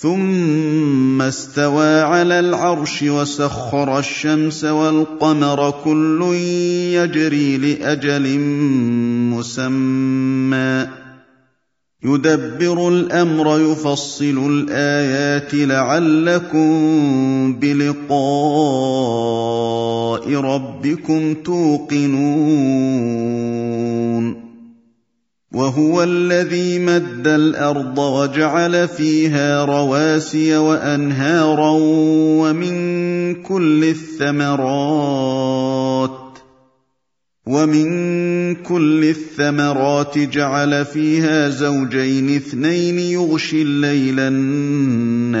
ثم استوى على العرش وسخر الشمس والقمر كل يجري لأجل مسمى. يدبر الأمر يفصل الآيات لعلكم بلقاء ربكم توقنون. وهو الذي مد الأرض وجعل فيها رواسي وأنهارا ومن كل الثمرات ومن كل الثمرات جعل فيها زوجين اثنين يغشي الليل النهار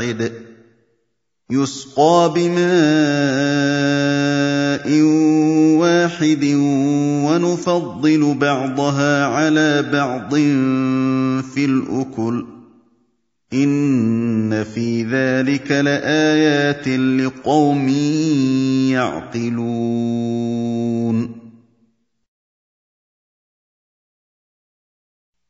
واحد يسقى بماء واحد ونفضل بعضها على بعض في الأكل. إن في ذلك لآيات لقوم يعقلون.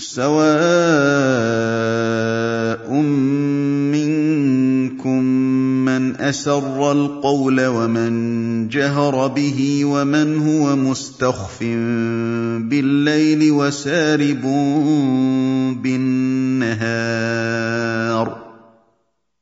سواء منكم من أسر القول ومن جهر به ومن هو مستخف بالليل وسارب بالنهار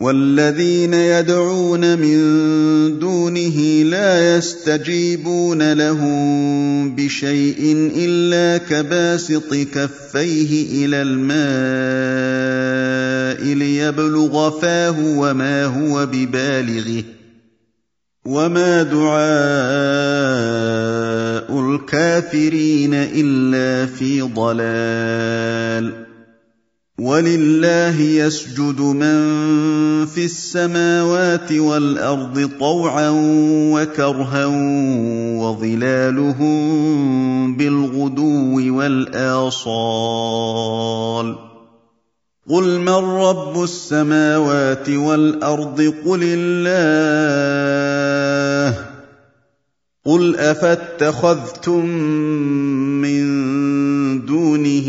والذين يدعون من دونه لا يستجيبون لهم بشيء إلا كباسط كفيه إلى الماء ليبلغ فاه وما هو ببالغه وما دعاء الكافرين إلا في ضلال وَلِلَّهِ يَسْجُدُ مَن فِي السَّمَاوَاتِ وَالْأَرْضِ طَوْعًا وَكَرْهًا وَظِلَالُهُم بِالْغُدُوِّ وَالْآصَالِ قُلْ مَن رَّبُّ السَّمَاوَاتِ وَالْأَرْضِ قُلِ اللَّهُ قُلْ أَفَاتَّخَذْتُم مِّن دُونِهِ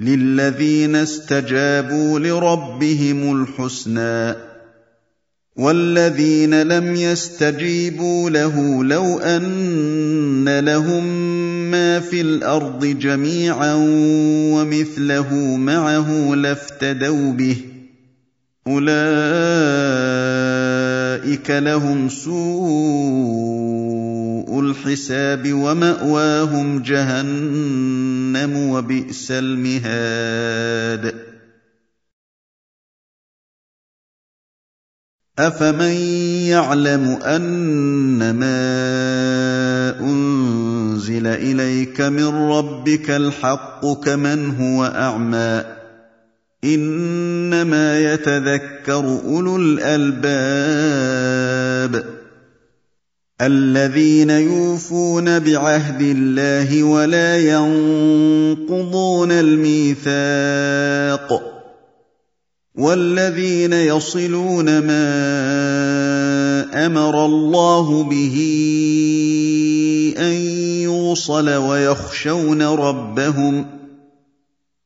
للذين استجابوا لربهم الحسنى والذين لم يستجيبوا له لو ان لهم ما في الأرض جميعا ومثله معه لافتدوا به اولئك لهم سوء الحساب ومأواهم جهنم وبئس المهاد. أفمن يعلم انما أنزل إليك من ربك الحق كمن هو أعمى إنما يتذكر أولو الألباب. الذين يوفون بعهد الله ولا ينقضون الميثاق والذين يصلون ما أمر الله به أن يوصل ويخشون ربهم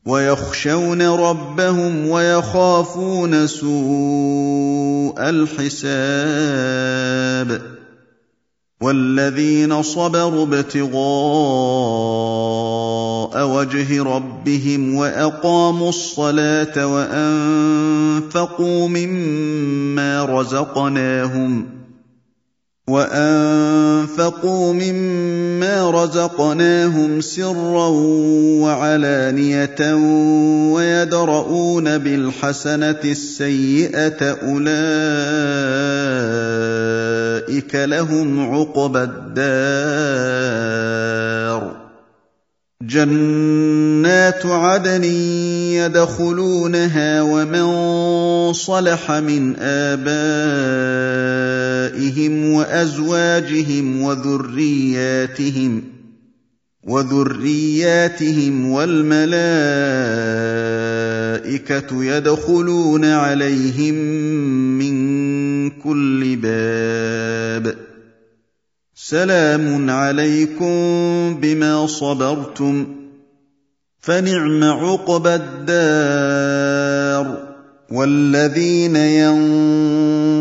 ويخشون ربهم ويخافون سوء الحساب والذين صبروا ابتغاء وجه ربهم واقاموا الصلاه وانفقوا مما رزقناهم وانفقوا مما رزقناهم سرا وعلانيه ويدرؤون بالحسنه السيئه اولئك لهم عقبى الدار. جنات عدن يدخلونها ومن صلح من آبائهم وأزواجهم وذرياتهم وذرياتهم والملائكة يدخلون عليهم من كل باب. سلام عليكم بما صبرتم. فنعم عقبى الدار. والذين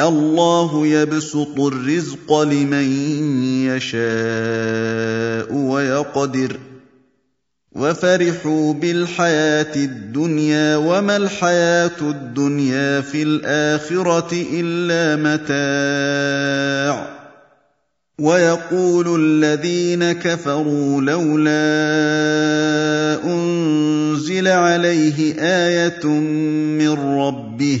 الله يبسط الرزق لمن يشاء ويقدر. وفرحوا بالحياة الدنيا وما الحياة الدنيا في الآخرة إلا متاع. ويقول الذين كفروا لولا أنزل عليه آية من ربه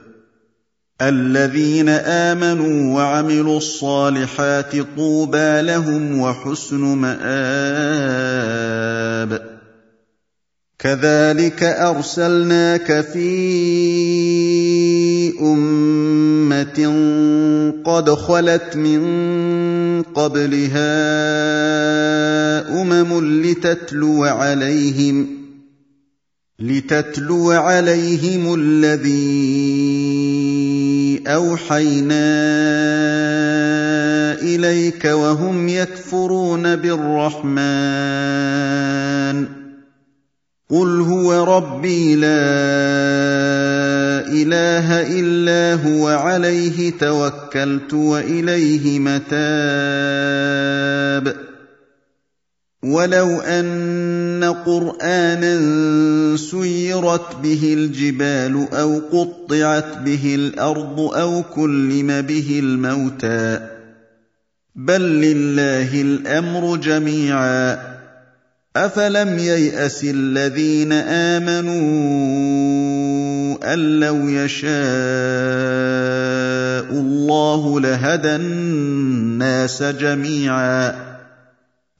الذين آمنوا وعملوا الصالحات طوبى لهم وحسن مآب. كذلك أرسلناك في أمة قد خلت من قبلها أمم لتتلو عليهم لتتلو عليهم الذي أوحينا إليك وهم يكفرون بالرحمن. قل هو ربي لا إله إلا هو عليه توكلت وإليه متاب. ولو أن قرآنا سيرت به الجبال أو قطعت به الأرض أو كلم به الموتى. بل لله الأمر جميعا. أفلم ييأس الذين آمنوا أن لو يشاء الله لهدى الناس جميعا.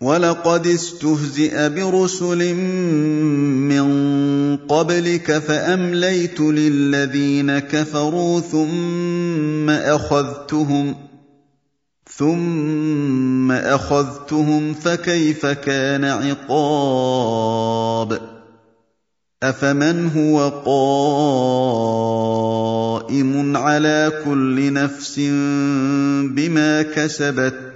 وَلَقَدِ اسْتُهْزِئَ بِرُسُلٍ مِّن قَبْلِكَ فَأَمْلَيْتُ لِلَّذِينَ كَفَرُوا ثُمَّ أَخَذْتُهُمْ ثُمَّ أَخَذْتُهُمْ فَكَيْفَ كَانَ عِقَابِ أَفَمَنْ هُوَ قَائِمٌ عَلَىٰ كُلِّ نَفْسٍ بِمَا كَسَبَتْ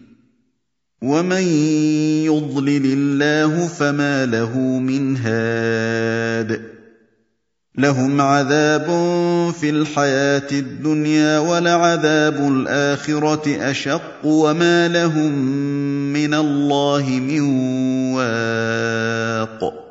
وَمَن يُضْلِلِ اللَّهُ فَمَا لَهُ مِنْ هَادٍ لَّهُمْ عَذَابٌ فِي الْحَيَاةِ الدُّنْيَا وَلَعَذَابُ الْآخِرَةِ أَشَقُّ وَمَا لَهُم مِّنَ اللَّهِ مِن وَاقٍ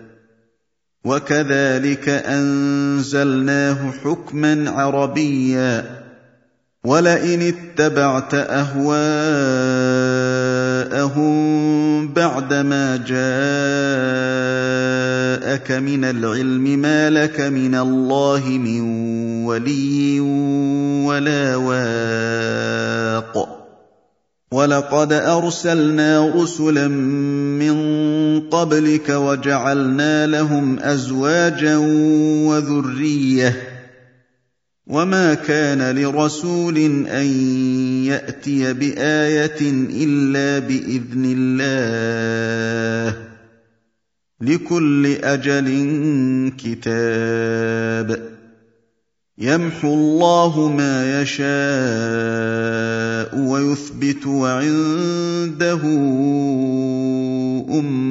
وَكَذَٰلِكَ أَنزَلْنَاهُ حُكْمًا عَرَبِيًّا ۚ. وَلَئِنِ اتَّبَعْتَ أَهْوَاءَهُم بَعْدَمَا جَاءَكَ مِنَ الْعِلْمِ مَا لَكَ مِنَ اللَّهِ مِن وَلِيٍّ وَلَا وَاقٍ. وَلَقَدْ أَرْسَلْنَا رُسُلًا مِّن قَبْلِكَ وَجَعَلْنَا لَهُمْ أَزْوَاجًا وَذُرِّيَّةً ۚ. وَمَا كَانَ لِرَسُولٍ أَن يَأْتِيَ بِآيَةٍ إِلَّا بِإِذْنِ اللَّهِ ۗ. لِكُلِّ أَجَلٍ كِتَابٌ. يَمْحُو اللَّهُ مَا يَشَاءُ وَيُثْبِتُ ۖ وَعِندَهُ أُمُّ